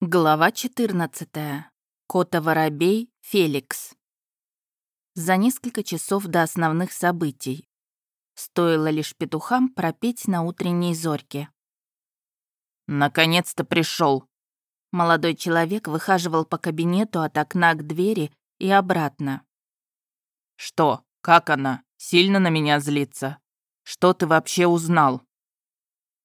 Глава 14. Кота-воробей Феликс. За несколько часов до основных событий. Стоило лишь петухам пропеть на утренней зорьке. «Наконец-то пришел. Молодой человек выхаживал по кабинету от окна к двери и обратно. «Что? Как она? Сильно на меня злится? Что ты вообще узнал?»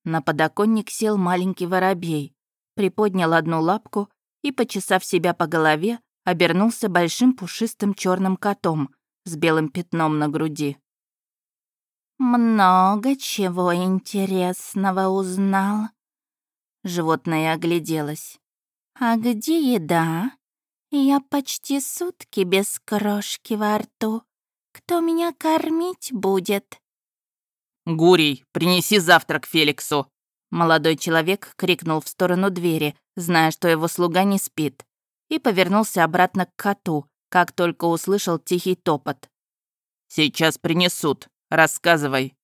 На подоконник сел маленький воробей, приподнял одну лапку и, почесав себя по голове, обернулся большим пушистым черным котом с белым пятном на груди. «Много чего интересного узнал». Животное огляделось. «А где еда? Я почти сутки без крошки во рту. Кто меня кормить будет?» «Гурий, принеси завтрак Феликсу», Молодой человек крикнул в сторону двери, зная, что его слуга не спит, и повернулся обратно к коту, как только услышал тихий топот. «Сейчас принесут. Рассказывай».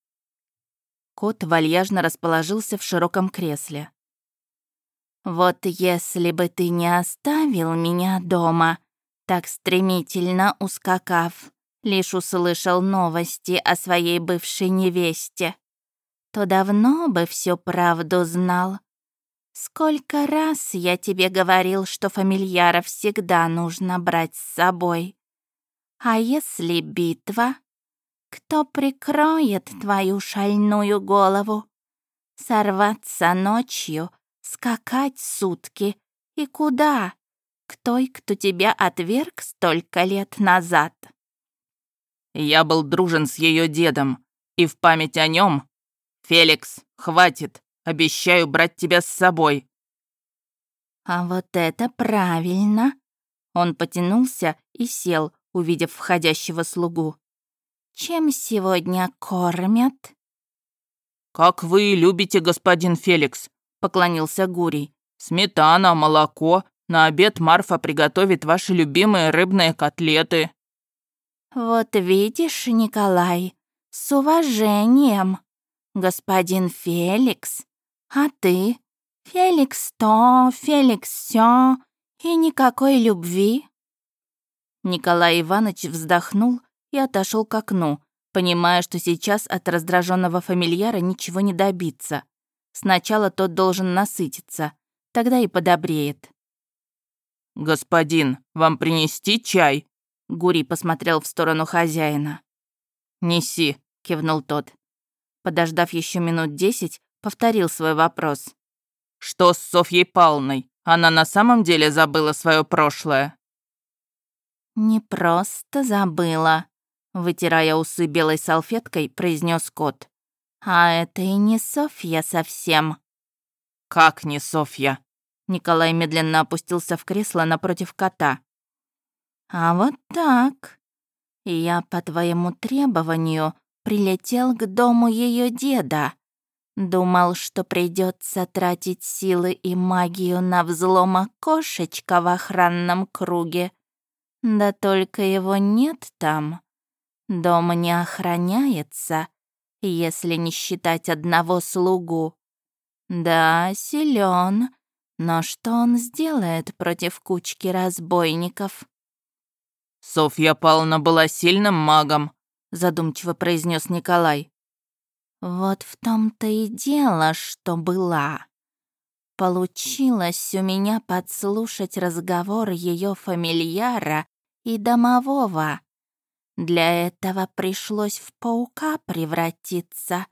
Кот вальяжно расположился в широком кресле. «Вот если бы ты не оставил меня дома, так стремительно ускакав, лишь услышал новости о своей бывшей невесте, то давно бы всю правду знал. Сколько раз я тебе говорил, что фамильяра всегда нужно брать с собой. А если битва? Кто прикроет твою шальную голову? Сорваться ночью, скакать сутки. И куда? К той, кто тебя отверг столько лет назад. Я был дружен с ее дедом, и в память о нем «Феликс, хватит! Обещаю брать тебя с собой!» «А вот это правильно!» Он потянулся и сел, увидев входящего слугу. «Чем сегодня кормят?» «Как вы любите, господин Феликс», — поклонился Гурий. «Сметана, молоко. На обед Марфа приготовит ваши любимые рыбные котлеты». «Вот видишь, Николай, с уважением!» Господин Феликс. А ты? Феликс то, Феликс все, и никакой любви». Николай Иванович вздохнул и отошел к окну, понимая, что сейчас от раздраженного фамильяра ничего не добиться. Сначала тот должен насытиться, тогда и подобреет. «Господин, вам принести чай?» Гурий посмотрел в сторону хозяина. «Неси», — кивнул тот подождав еще минут десять, повторил свой вопрос. «Что с Софьей Павловной? Она на самом деле забыла свое прошлое?» «Не просто забыла», — вытирая усы белой салфеткой, произнес кот. «А это и не Софья совсем». «Как не Софья?» Николай медленно опустился в кресло напротив кота. «А вот так. Я по твоему требованию прилетел к дому ее деда. Думал, что придется тратить силы и магию на взлом окошечка в охранном круге. Да только его нет там. Дом не охраняется, если не считать одного слугу. Да, силен, но что он сделает против кучки разбойников? Софья Павловна была сильным магом, задумчиво произнес Николай. Вот в том-то и дело, что была. Получилось у меня подслушать разговор ее фамильяра и домового. Для этого пришлось в паука превратиться.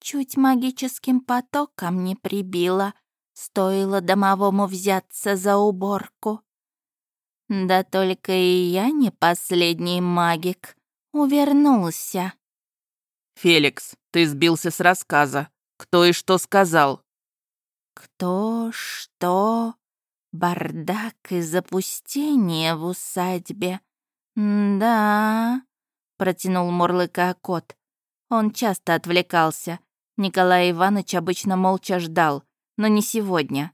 Чуть магическим потоком не прибило, стоило домовому взяться за уборку. Да только и я не последний магик. Увернулся. «Феликс, ты сбился с рассказа. Кто и что сказал?» «Кто, что? Бардак и запустение в усадьбе. да», — протянул Мурлыка кот. Он часто отвлекался. Николай Иванович обычно молча ждал, но не сегодня.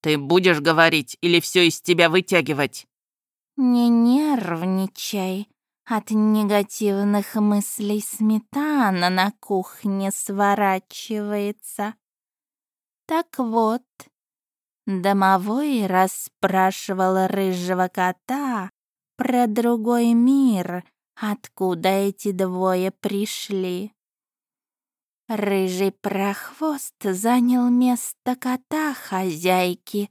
«Ты будешь говорить или все из тебя вытягивать?» «Не нервничай», от негативных мыслей сметана на кухне сворачивается. Так вот, Домовой расспрашивал рыжего кота про другой мир, откуда эти двое пришли. Рыжий прохвост занял место кота-хозяйки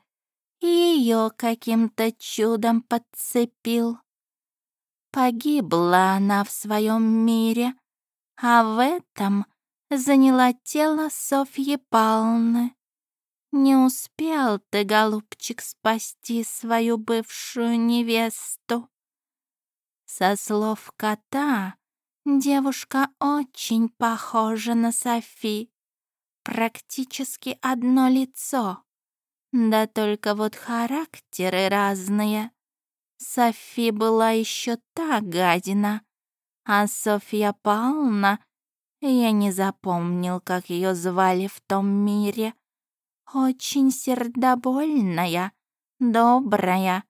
и ее каким-то чудом подцепил. Погибла она в своем мире, а в этом заняла тело Софьи Павловны. Не успел ты, голубчик, спасти свою бывшую невесту. Со слов кота, девушка очень похожа на Софи. Практически одно лицо. Да только вот характеры разные. Софи была еще та гадина, а Софья Павловна, я не запомнил, как ее звали в том мире, очень сердобольная, добрая.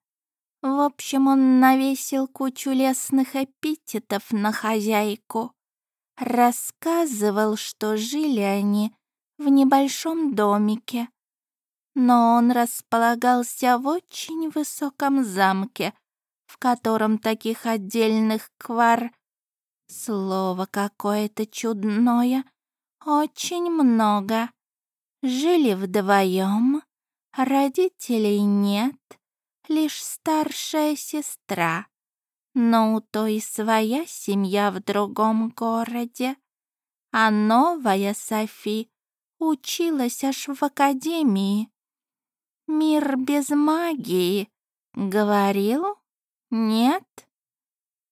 В общем, он навесил кучу лесных эпитетов на хозяйку. Рассказывал, что жили они в небольшом домике. Но он располагался в очень высоком замке, в котором таких отдельных квар, слово какое-то чудное, очень много. Жили вдвоем, родителей нет, лишь старшая сестра. Но у той своя семья в другом городе, а новая Софи училась аж в академии. «Мир без магии», — говорил? Нет?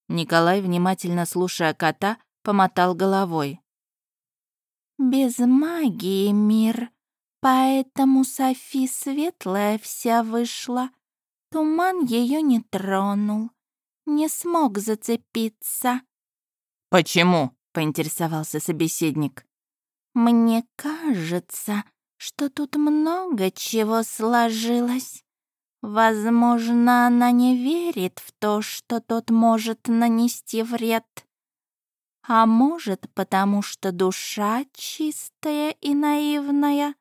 Николай, внимательно слушая кота, помотал головой. Без магии мир, Поэтому Софи светлая вся вышла. Туман ее не тронул, не смог зацепиться. «Почему?» — поинтересовался собеседник. «Мне кажется, что тут много чего сложилось. Возможно, она не верит в то, что тот может нанести вред. А может, потому что душа чистая и наивная,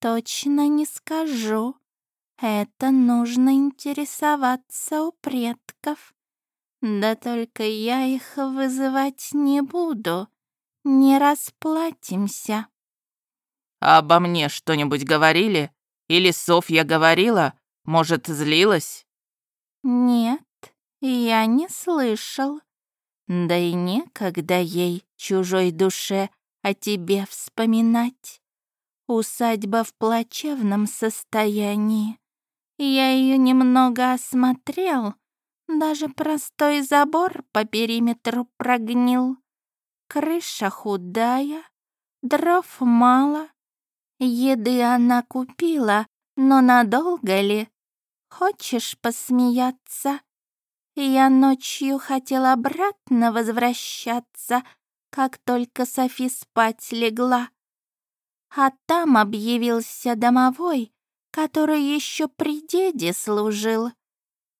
Точно не скажу. Это нужно интересоваться у предков. Да только я их вызывать не буду. Не расплатимся. Обо мне что-нибудь говорили? Или Софья говорила? Может, злилась? Нет, я не слышал. Да и некогда ей, чужой душе, о тебе вспоминать. Усадьба в плачевном состоянии. Я ее немного осмотрел, даже простой забор по периметру прогнил. Крыша худая, дров мало. Еды она купила, но надолго ли? Хочешь посмеяться? Я ночью хотел обратно возвращаться, как только Софи спать легла. А там объявился домовой, который еще при деде служил.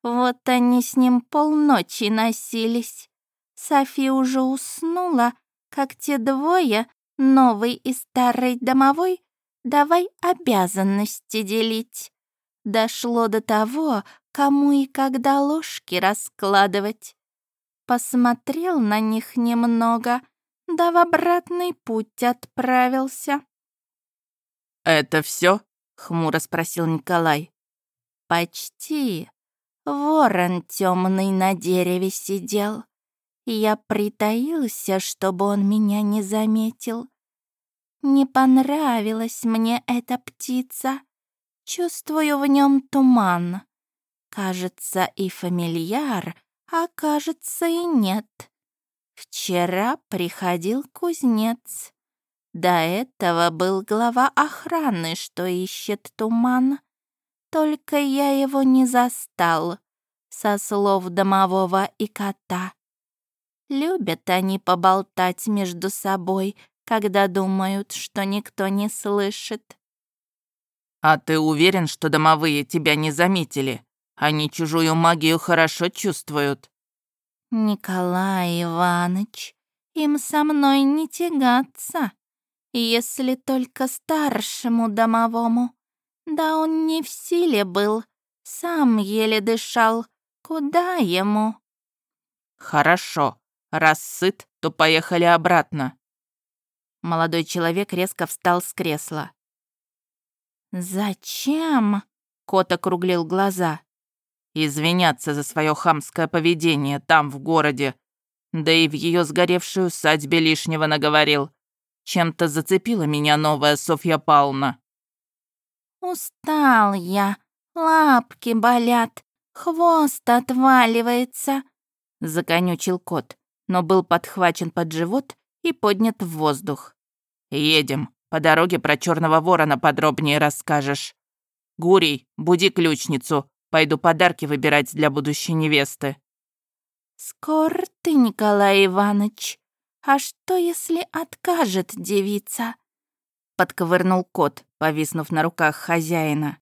Вот они с ним полночи носились. Софи уже уснула, как те двое, новый и старый домовой, давай обязанности делить. Дошло до того, кому и когда ложки раскладывать. Посмотрел на них немного, да в обратный путь отправился. «Это все? хмуро спросил Николай. «Почти. Ворон темный на дереве сидел. Я притаился, чтобы он меня не заметил. Не понравилась мне эта птица. Чувствую в нем туман. Кажется, и фамильяр, а кажется, и нет. Вчера приходил кузнец. До этого был глава охраны, что ищет туман. Только я его не застал, со слов домового и кота. Любят они поболтать между собой, когда думают, что никто не слышит. «А ты уверен, что домовые тебя не заметили? Они чужую магию хорошо чувствуют». «Николай Иванович, им со мной не тягаться», если только старшему домовому. Да он не в силе был, сам еле дышал. Куда ему?» «Хорошо. Раз сыт, то поехали обратно». Молодой человек резко встал с кресла. «Зачем?» — кот округлил глаза. «Извиняться за свое хамское поведение там, в городе. Да и в ее сгоревшей усадьбе лишнего наговорил. Чем-то зацепила меня новая Софья Павловна». «Устал я, лапки болят, хвост отваливается», — законючил кот, но был подхвачен под живот и поднят в воздух. «Едем. По дороге про черного ворона подробнее расскажешь. Гурий, буди ключницу. Пойду подарки выбирать для будущей невесты». «Скоро ты, Николай Иванович. А что, если откажет девица?» Подковырнул кот, повиснув на руках хозяина.